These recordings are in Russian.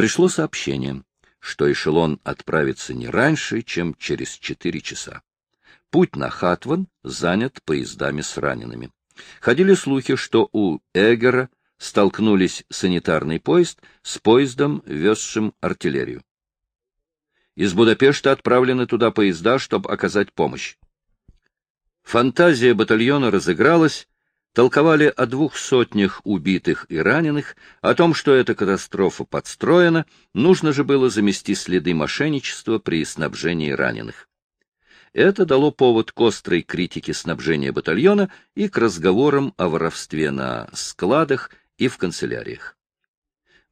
Пришло сообщение, что эшелон отправится не раньше, чем через четыре часа. Путь на Хатван занят поездами с ранеными. Ходили слухи, что у Эгера столкнулись санитарный поезд с поездом, везшим артиллерию. Из Будапешта отправлены туда поезда, чтобы оказать помощь. Фантазия батальона разыгралась, толковали о двух сотнях убитых и раненых, о том, что эта катастрофа подстроена, нужно же было замести следы мошенничества при снабжении раненых. Это дало повод к острой критике снабжения батальона и к разговорам о воровстве на складах и в канцеляриях.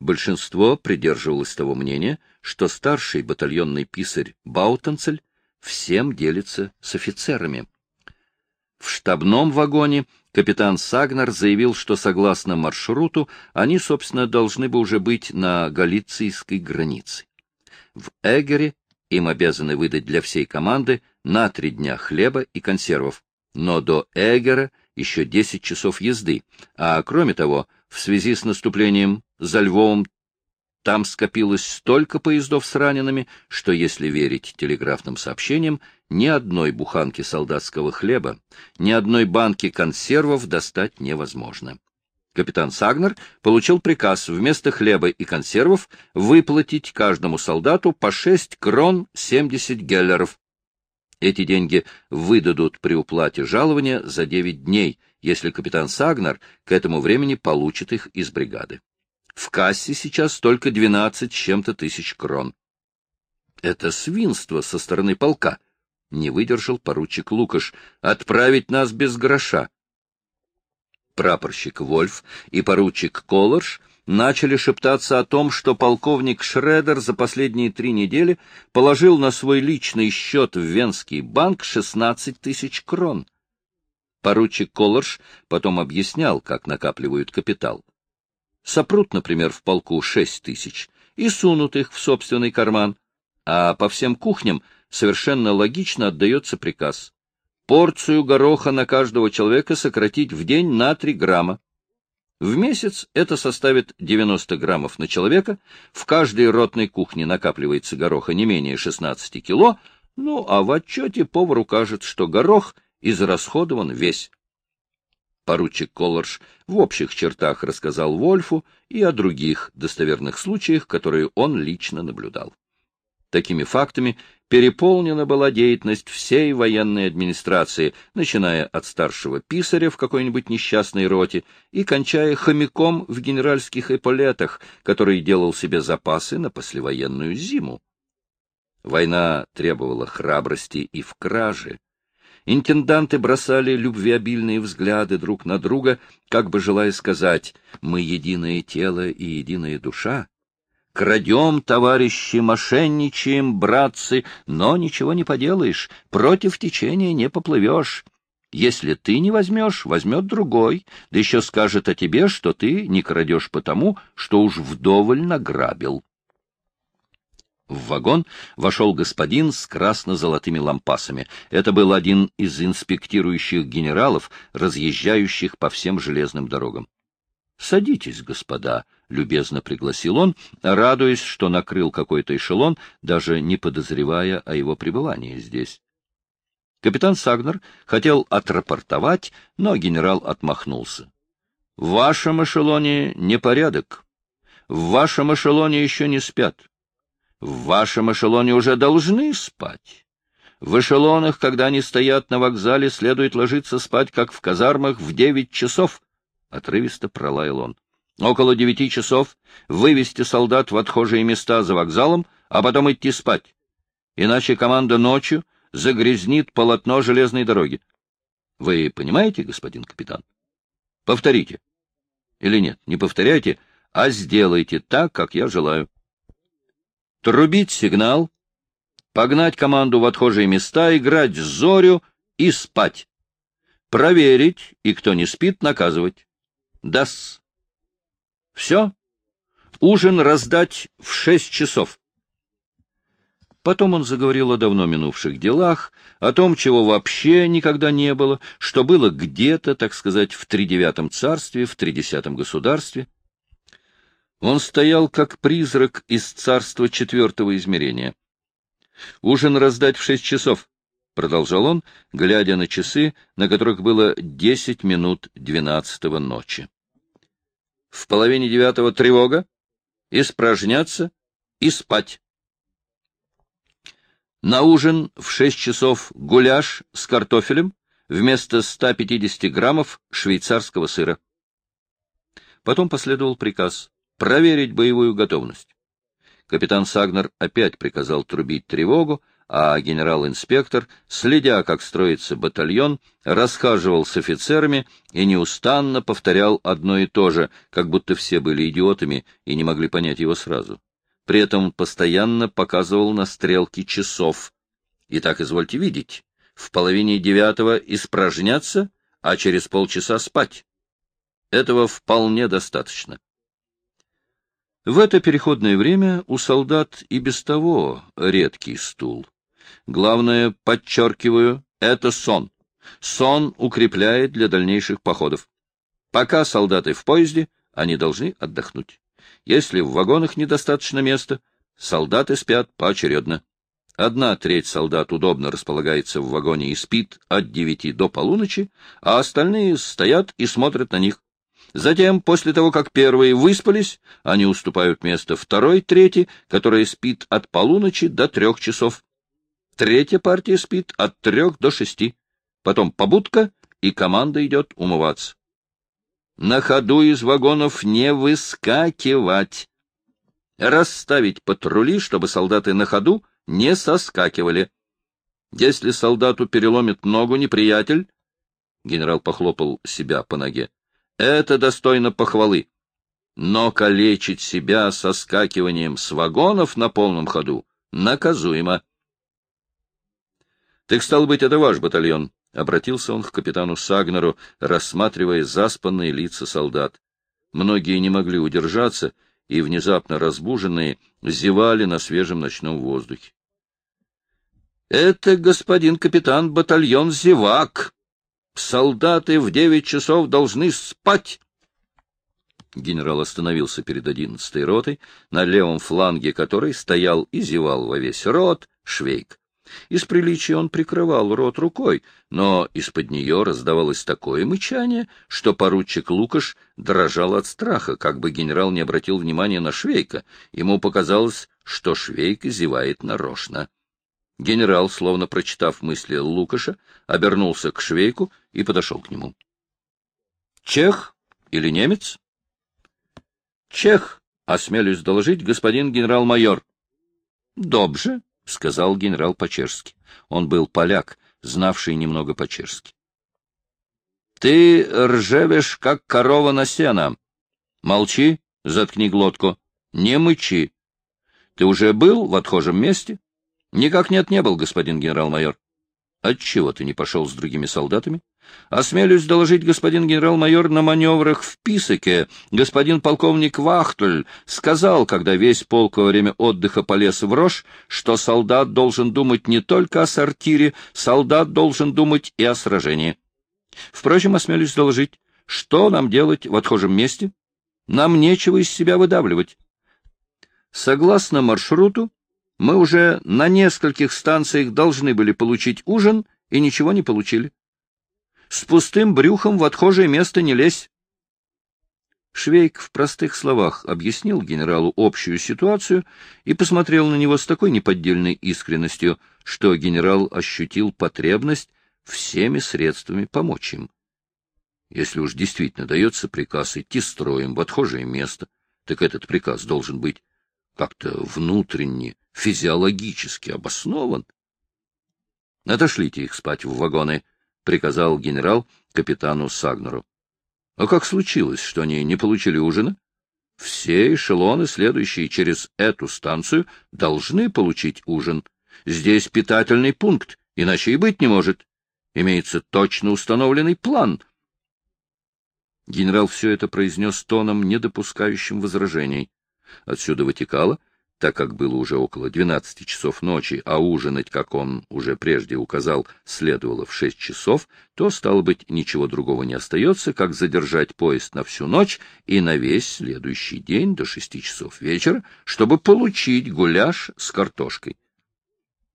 Большинство придерживалось того мнения, что старший батальонный писарь Баутенцель всем делится с офицерами. В штабном вагоне капитан Сагнер заявил, что согласно маршруту они, собственно, должны бы уже быть на галицийской границе. В Эгере им обязаны выдать для всей команды на три дня хлеба и консервов, но до Эгера еще 10 часов езды, а кроме того, в связи с наступлением за Львовом там скопилось столько поездов с ранеными, что, если верить телеграфным сообщениям, ни одной буханки солдатского хлеба, ни одной банки консервов достать невозможно. Капитан Сагнер получил приказ вместо хлеба и консервов выплатить каждому солдату по 6 крон 70 геллеров. Эти деньги выдадут при уплате жалования за 9 дней, если капитан Сагнер к этому времени получит их из бригады. В кассе сейчас только 12 с чем-то тысяч крон. Это свинство со стороны полка. Не выдержал поручик Лукаш. Отправить нас без гроша. Прапорщик Вольф и поручик Колорш начали шептаться о том, что полковник Шредер за последние три недели положил на свой личный счет в Венский банк 16 тысяч крон. Поручик Колорш потом объяснял, как накапливают капитал. Сопрут, например, в полку шесть тысяч и сунут их в собственный карман, а по всем кухням совершенно логично отдается приказ порцию гороха на каждого человека сократить в день на три грамма. В месяц это составит 90 граммов на человека, в каждой ротной кухне накапливается гороха не менее 16 кило, ну а в отчете повар укажет, что горох израсходован весь. Поручик Колорш в общих чертах рассказал Вольфу и о других достоверных случаях, которые он лично наблюдал. Такими фактами переполнена была деятельность всей военной администрации, начиная от старшего писаря в какой-нибудь несчастной роте и кончая хомяком в генеральских эполетах, который делал себе запасы на послевоенную зиму. Война требовала храбрости и в краже, Интенданты бросали любвеобильные взгляды друг на друга, как бы желая сказать «мы единое тело и единая душа». Крадем, товарищи, мошенничаем, братцы, но ничего не поделаешь, против течения не поплывешь. Если ты не возьмешь, возьмет другой, да еще скажет о тебе, что ты не крадешь потому, что уж вдоволь награбил. В вагон вошел господин с красно-золотыми лампасами. Это был один из инспектирующих генералов, разъезжающих по всем железным дорогам. — Садитесь, господа, — любезно пригласил он, радуясь, что накрыл какой-то эшелон, даже не подозревая о его пребывании здесь. Капитан Сагнер хотел отрапортовать, но генерал отмахнулся. — В вашем эшелоне непорядок. В вашем эшелоне еще не спят. В вашем эшелоне уже должны спать. В эшелонах, когда они стоят на вокзале, следует ложиться спать, как в казармах, в девять часов. Отрывисто пролаял он. Около девяти часов вывести солдат в отхожие места за вокзалом, а потом идти спать. Иначе команда ночью загрязнит полотно железной дороги. Вы понимаете, господин капитан? Повторите. Или нет, не повторяйте, а сделайте так, как я желаю трубить сигнал, погнать команду в отхожие места, играть зорю и спать. Проверить, и кто не спит, наказывать. Дас. Все. Ужин раздать в шесть часов. Потом он заговорил о давно минувших делах, о том, чего вообще никогда не было, что было где-то, так сказать, в тридевятом царстве, в тридесятом государстве. Он стоял как призрак из царства четвертого измерения. Ужин раздать в шесть часов, — продолжал он, глядя на часы, на которых было десять минут двенадцатого ночи. В половине девятого тревога, испражняться и спать. На ужин в шесть часов гуляш с картофелем вместо 150 граммов швейцарского сыра. Потом последовал приказ проверить боевую готовность. Капитан Сагнер опять приказал трубить тревогу, а генерал-инспектор, следя, как строится батальон, расхаживал с офицерами и неустанно повторял одно и то же, как будто все были идиотами и не могли понять его сразу. При этом постоянно показывал на стрелки часов. И так извольте видеть, в половине девятого испражняться, а через полчаса спать. Этого вполне достаточно. В это переходное время у солдат и без того редкий стул. Главное, подчеркиваю, это сон. Сон укрепляет для дальнейших походов. Пока солдаты в поезде, они должны отдохнуть. Если в вагонах недостаточно места, солдаты спят поочередно. Одна треть солдат удобно располагается в вагоне и спит от девяти до полуночи, а остальные стоят и смотрят на них. Затем, после того, как первые выспались, они уступают место второй трети, которая спит от полуночи до трех часов. Третья партия спит от трех до шести. Потом побудка, и команда идет умываться. На ходу из вагонов не выскакивать. Расставить патрули, чтобы солдаты на ходу не соскакивали. Если солдату переломит ногу неприятель, генерал похлопал себя по ноге, это достойно похвалы. Но калечить себя соскакиванием с вагонов на полном ходу наказуемо. — Так, стал быть, это ваш батальон, — обратился он к капитану Сагнеру, рассматривая заспанные лица солдат. Многие не могли удержаться и, внезапно разбуженные, зевали на свежем ночном воздухе. — Это, господин капитан, батальон зевак, Солдаты в девять часов должны спать. Генерал остановился перед одиннадцатой ротой, на левом фланге которой стоял и зевал во весь рот Швейк. Из приличия он прикрывал рот рукой, но из-под нее раздавалось такое мычание, что поручик Лукаш дрожал от страха, как бы генерал не обратил внимания на Швейка. Ему показалось, что Швейк зевает нарочно. Генерал, словно прочитав мысли Лукаша, обернулся к Швейку и подошел к нему. — Чех или немец? — Чех, осмелюсь доложить, господин генерал-майор. — Добже, — сказал генерал по-чешски. Он был поляк, знавший немного по-чешски. — Ты ржевешь, как корова на сено. Молчи, заткни глотку. Не мычи. Ты уже был в отхожем месте? — Никак нет, не был, господин генерал-майор. — Отчего ты не пошел с другими солдатами? — Осмелюсь доложить, господин генерал-майор, на маневрах в Писаке. Господин полковник Вахтуль сказал, когда весь полк во время отдыха полез в рожь, что солдат должен думать не только о сортире, солдат должен думать и о сражении. Впрочем, осмелюсь доложить, что нам делать в отхожем месте? Нам нечего из себя выдавливать. Согласно маршруту, мы уже на нескольких станциях должны были получить ужин и ничего не получили. С пустым брюхом в отхожее место не лезь. Швейк в простых словах объяснил генералу общую ситуацию и посмотрел на него с такой неподдельной искренностью, что генерал ощутил потребность всеми средствами помочь им. Если уж действительно дается приказ идти строем в отхожее место, так этот приказ должен быть как-то внутренне, физиологически обоснован. — Отошлите их спать в вагоны, — приказал генерал капитану Сагнеру. — А как случилось, что они не получили ужина? Все эшелоны, следующие через эту станцию, должны получить ужин. Здесь питательный пункт, иначе и быть не может. Имеется точно установленный план. Генерал все это произнес тоном, не допускающим возражений. Отсюда вытекало, так как было уже около двенадцати часов ночи, а ужинать, как он уже прежде указал, следовало в шесть часов, то, стало быть, ничего другого не остается, как задержать поезд на всю ночь и на весь следующий день до шести часов вечера, чтобы получить гуляш с картошкой.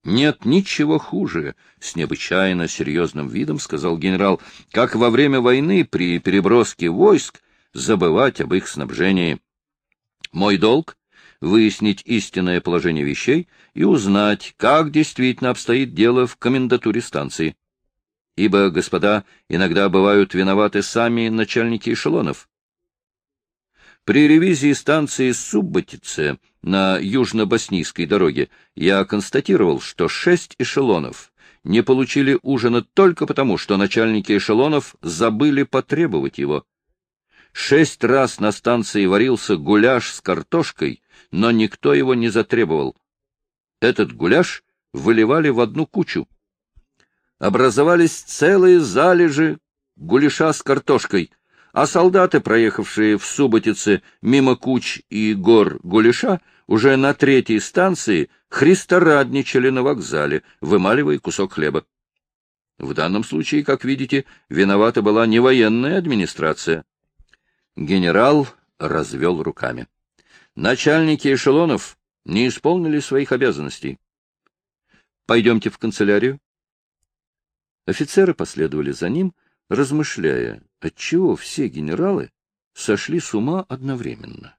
Нет ничего хуже, — с необычайно серьезным видом сказал генерал, — как во время войны при переброске войск забывать об их снабжении. Мой долг — выяснить истинное положение вещей и узнать, как действительно обстоит дело в комендатуре станции. Ибо, господа, иногда бывают виноваты сами начальники эшелонов. При ревизии станции Субботице на южно-боснийской дороге я констатировал, что шесть эшелонов не получили ужина только потому, что начальники эшелонов забыли потребовать его. Шесть раз на станции варился гуляш с картошкой, но никто его не затребовал. Этот гуляш выливали в одну кучу. Образовались целые залежи гуляша с картошкой — а солдаты, проехавшие в Субботице мимо куч и гор Гулеша, уже на третьей станции христорадничали на вокзале, вымаливая кусок хлеба. В данном случае, как видите, виновата была не военная администрация. Генерал развел руками. Начальники эшелонов не исполнили своих обязанностей. Пойдемте в канцелярию. Офицеры последовали за ним, размышляя, отчего все генералы сошли с ума одновременно.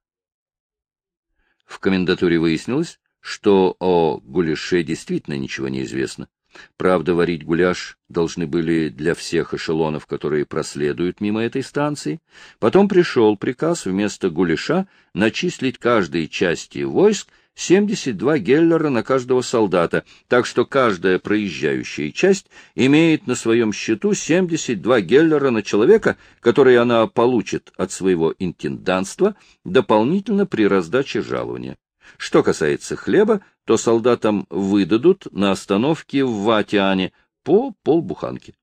В комендатуре выяснилось, что о гуляше действительно ничего не известно. Правда, варить гуляш должны были для всех эшелонов, которые проследуют мимо этой станции. Потом пришел приказ вместо гуляша начислить каждой части войск 72 геллера на каждого солдата, так что каждая проезжающая часть имеет на своем счету 72 геллера на человека, которые она получит от своего интенданства дополнительно при раздаче жалования. Что касается хлеба, то солдатам выдадут на остановке в Ватиане по полбуханки.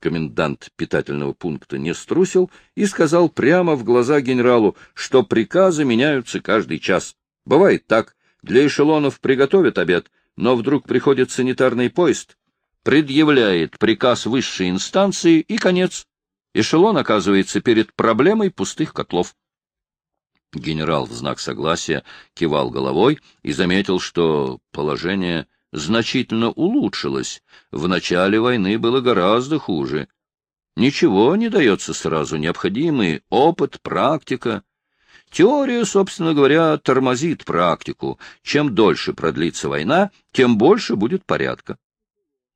Комендант питательного пункта не струсил и сказал прямо в глаза генералу, что приказы меняются каждый час. Бывает так. Для эшелонов приготовят обед, но вдруг приходит санитарный поезд, предъявляет приказ высшей инстанции и конец. Эшелон оказывается перед проблемой пустых котлов. Генерал в знак согласия кивал головой и заметил, что положение значительно улучшилось. В начале войны было гораздо хуже. Ничего не дается сразу, необходимый опыт, практика. Теория, собственно говоря, тормозит практику. Чем дольше продлится война, тем больше будет порядка.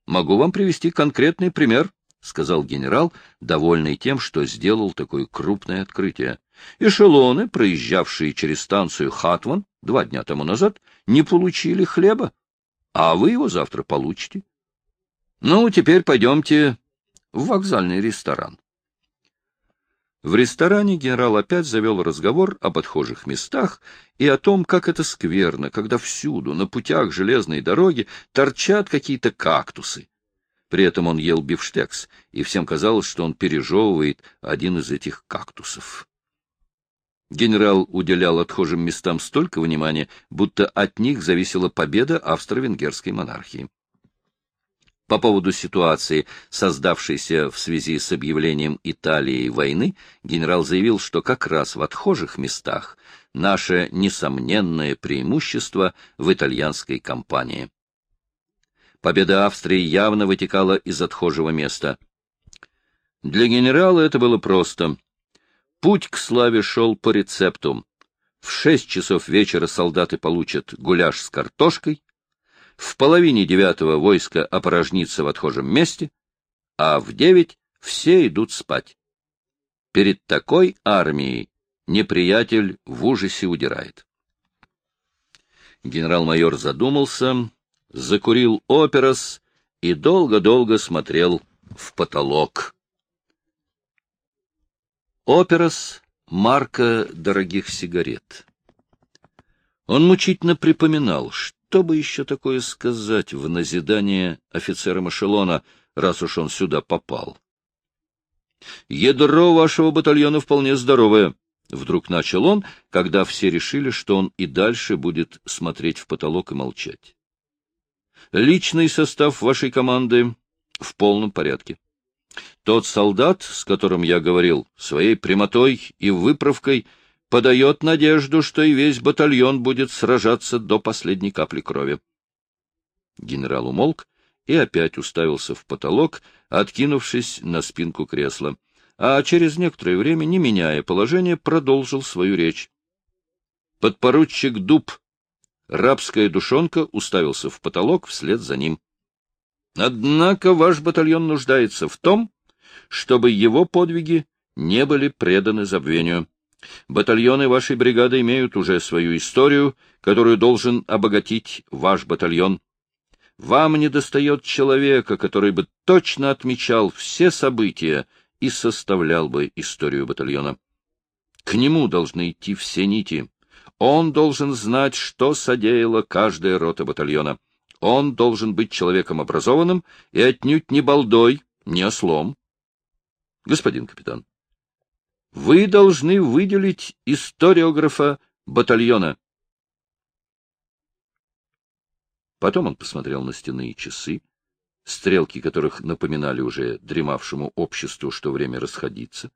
Могу вам привести конкретный пример, — сказал генерал, довольный тем, что сделал такое крупное открытие. Эшелоны, проезжавшие через станцию Хатван два дня тому назад, не получили хлеба, а вы его завтра получите. Ну, теперь пойдемте в вокзальный ресторан. В ресторане генерал опять завел разговор об отхожих местах и о том, как это скверно, когда всюду, на путях железной дороги, торчат какие-то кактусы. При этом он ел бифштекс, и всем казалось, что он пережевывает один из этих кактусов. Генерал уделял отхожим местам столько внимания, будто от них зависела победа австро-венгерской монархии. По поводу ситуации, создавшейся в связи с объявлением Италии войны, генерал заявил, что как раз в отхожих местах наше несомненное преимущество в итальянской кампании. Победа Австрии явно вытекала из отхожего места. Для генерала это было просто. Путь к славе шел по рецепту. В шесть часов вечера солдаты получат гуляш с картошкой, в половине девятого войско опорожнится в отхожем месте, а в девять все идут спать. Перед такой армией неприятель в ужасе удирает. Генерал-майор задумался, закурил оперос и долго-долго смотрел в потолок. Оперос — марка дорогих сигарет. Он мучительно припоминал, что бы еще такое сказать в назидание офицерам эшелона, раз уж он сюда попал? Ядро вашего батальона вполне здоровое. Вдруг начал он, когда все решили, что он и дальше будет смотреть в потолок и молчать. Личный состав вашей команды в полном порядке. Тот солдат, с которым я говорил, своей прямотой и выправкой подает надежду, что и весь батальон будет сражаться до последней капли крови. Генерал умолк и опять уставился в потолок, откинувшись на спинку кресла, а через некоторое время, не меняя положение, продолжил свою речь. Подпоручик Дуб, рабская душонка, уставился в потолок вслед за ним. Однако ваш батальон нуждается в том, чтобы его подвиги не были преданы забвению. Батальоны вашей бригады имеют уже свою историю, которую должен обогатить ваш батальон. Вам недостает человека, который бы точно отмечал все события и составлял бы историю батальона. К нему должны идти все нити. Он должен знать, что содеяла каждая рота батальона. Он должен быть человеком образованным и отнюдь не балдой, не ослом. Господин капитан, вы должны выделить историографа батальона. Потом он посмотрел на стенные часы, стрелки которых напоминали уже дремавшему обществу, что время расходиться.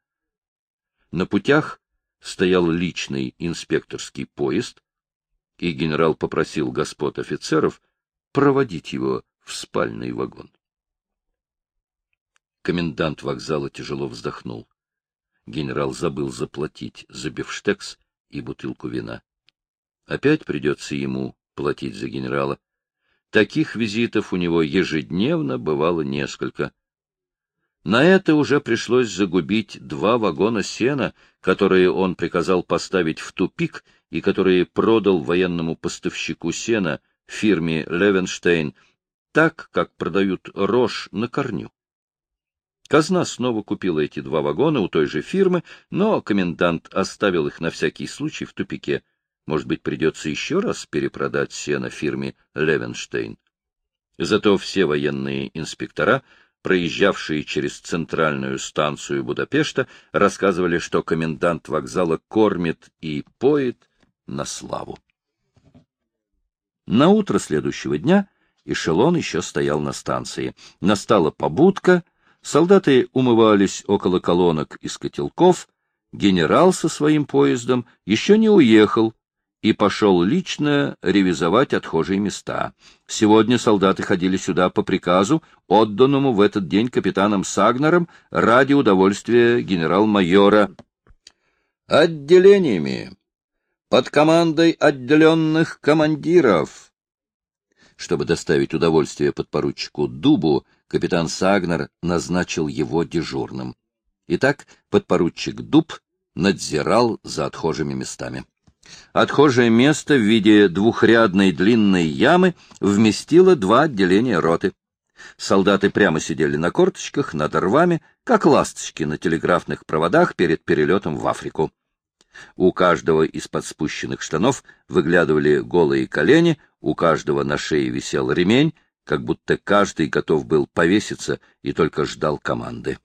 На путях стоял личный инспекторский поезд, и генерал попросил господ офицеров проводить его в спальный вагон. Комендант вокзала тяжело вздохнул. Генерал забыл заплатить за бифштекс и бутылку вина. Опять придется ему платить за генерала. Таких визитов у него ежедневно бывало несколько. На это уже пришлось загубить два вагона сена, которые он приказал поставить в тупик и которые продал военному поставщику сена фирме Левенштейн, так, как продают рожь на корню. Казна снова купила эти два вагона у той же фирмы, но комендант оставил их на всякий случай в тупике. Может быть, придется еще раз перепродать сено фирме Левенштейн. Зато все военные инспектора, проезжавшие через центральную станцию Будапешта, рассказывали, что комендант вокзала кормит и поет на славу. На утро следующего дня эшелон еще стоял на станции. Настала побудка, солдаты умывались около колонок из котелков, генерал со своим поездом еще не уехал и пошел лично ревизовать отхожие места. Сегодня солдаты ходили сюда по приказу, отданному в этот день капитаном Сагнером ради удовольствия генерал-майора. Отделениями под командой отделенных командиров. Чтобы доставить удовольствие подпоручику Дубу, капитан Сагнер назначил его дежурным. Итак, подпоручик Дуб надзирал за отхожими местами. Отхожее место в виде двухрядной длинной ямы вместило два отделения роты. Солдаты прямо сидели на корточках над рвами, как ласточки на телеграфных проводах перед перелетом в Африку. У каждого из-под спущенных штанов выглядывали голые колени, у каждого на шее висел ремень, как будто каждый готов был повеситься и только ждал команды.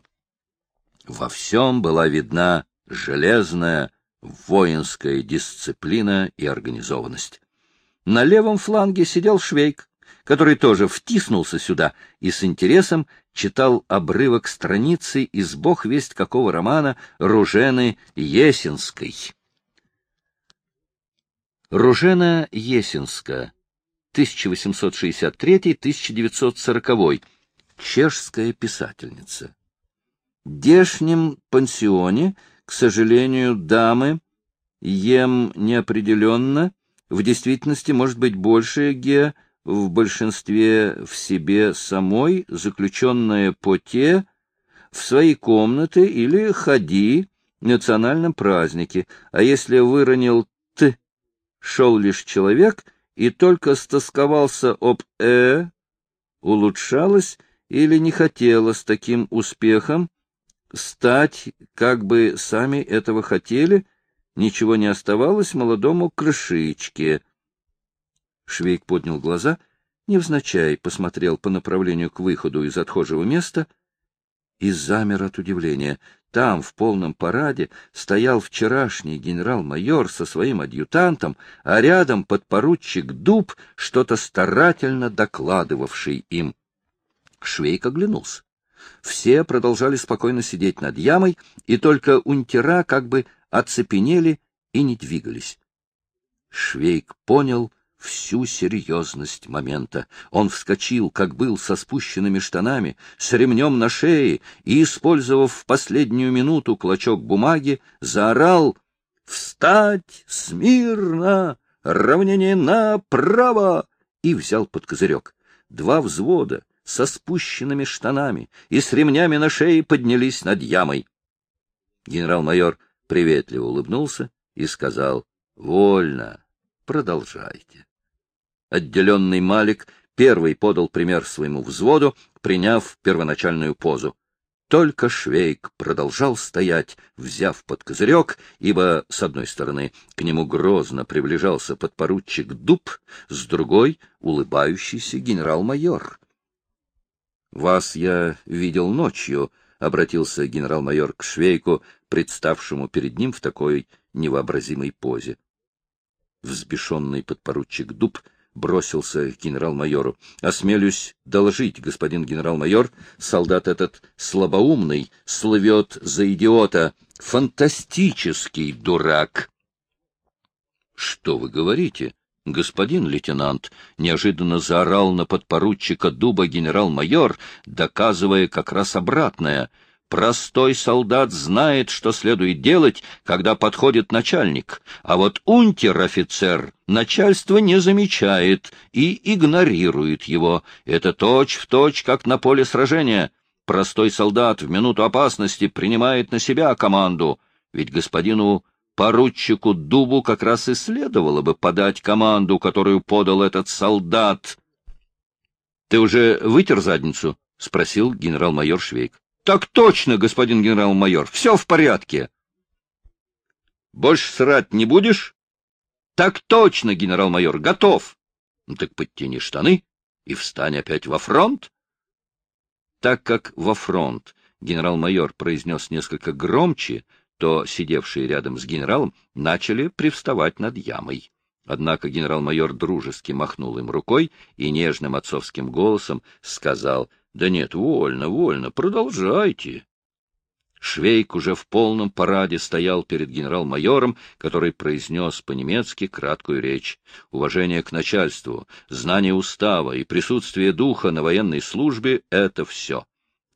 Во всем была видна железная воинская дисциплина и организованность. На левом фланге сидел Швейк, который тоже втиснулся сюда и с интересом читал обрывок страницы из бог весть какого романа Ружены Есинской. Ружена Есинска, 1863-1940, чешская писательница. В дешнем пансионе, к сожалению, дамы, ем неопределенно, в действительности может быть больше ге, в большинстве в себе самой, заключенная по те, в свои комнаты или ходи, национальном празднике, а если выронил «т», шел лишь человек и только стосковался об «э», улучшалось или не хотела с таким успехом стать, как бы сами этого хотели, ничего не оставалось молодому крышичке — Швейк поднял глаза, невзначай посмотрел по направлению к выходу из отхожего места и замер от удивления. Там, в полном параде, стоял вчерашний генерал-майор со своим адъютантом, а рядом подпоручик Дуб, что-то старательно докладывавший им. Швейк оглянулся. Все продолжали спокойно сидеть над ямой, и только унтера как бы оцепенели и не двигались. Швейк понял всю серьезность момента. Он вскочил, как был, со спущенными штанами, с ремнем на шее и, использовав в последнюю минуту клочок бумаги, заорал «Встать! Смирно! Равнение направо!» и взял под козырек. Два взвода со спущенными штанами и с ремнями на шее поднялись над ямой. Генерал-майор приветливо улыбнулся и сказал «Вольно, продолжайте». Отделенный Малик первый подал пример своему взводу, приняв первоначальную позу. Только Швейк продолжал стоять, взяв под козырек, ибо, с одной стороны, к нему грозно приближался подпоручик Дуб, с другой — улыбающийся генерал-майор. — Вас я видел ночью, — обратился генерал-майор к Швейку, представшему перед ним в такой невообразимой позе. Взбешенный подпоручик Дуб бросился к генерал-майору. — Осмелюсь доложить, господин генерал-майор, солдат этот слабоумный, слывет за идиота, фантастический дурак. — Что вы говорите, господин лейтенант? — неожиданно заорал на подпоручика дуба генерал-майор, доказывая как раз обратное — Простой солдат знает, что следует делать, когда подходит начальник, а вот унтер-офицер начальство не замечает и игнорирует его. Это точь-в-точь, точь, как на поле сражения. Простой солдат в минуту опасности принимает на себя команду, ведь господину поручику Дубу как раз и следовало бы подать команду, которую подал этот солдат. — Ты уже вытер задницу? — спросил генерал-майор Швейк. — Так точно, господин генерал-майор, все в порядке. — Больше срать не будешь? — Так точно, генерал-майор, готов. Ну, — Так подтяни штаны и встань опять во фронт. Так как во фронт генерал-майор произнес несколько громче, то сидевшие рядом с генералом начали привставать над ямой. Однако генерал-майор дружески махнул им рукой и нежным отцовским голосом сказал — да нет, вольно, вольно, продолжайте. Швейк уже в полном параде стоял перед генерал-майором, который произнес по-немецки краткую речь. Уважение к начальству, знание устава и присутствие духа на военной службе — это все.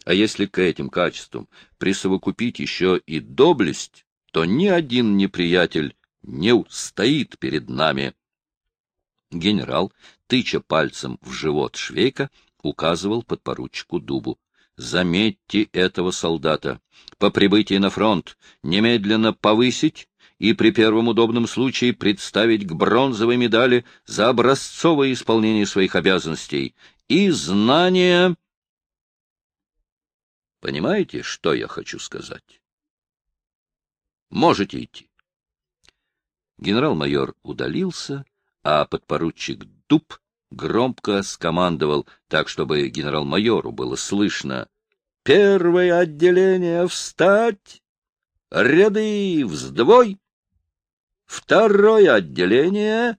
А если к этим качествам присовокупить еще и доблесть, то ни один неприятель не устоит перед нами. Генерал, тыча пальцем в живот Швейка, указывал подпоручику Дубу. Заметьте этого солдата. По прибытии на фронт немедленно повысить и при первом удобном случае представить к бронзовой медали за образцовое исполнение своих обязанностей и знания... Понимаете, что я хочу сказать? Можете идти. Генерал-майор удалился, а подпоручик Дуб громко скомандовал, так, чтобы генерал-майору было слышно. «Первое отделение встать! Ряды вздвой! Второе отделение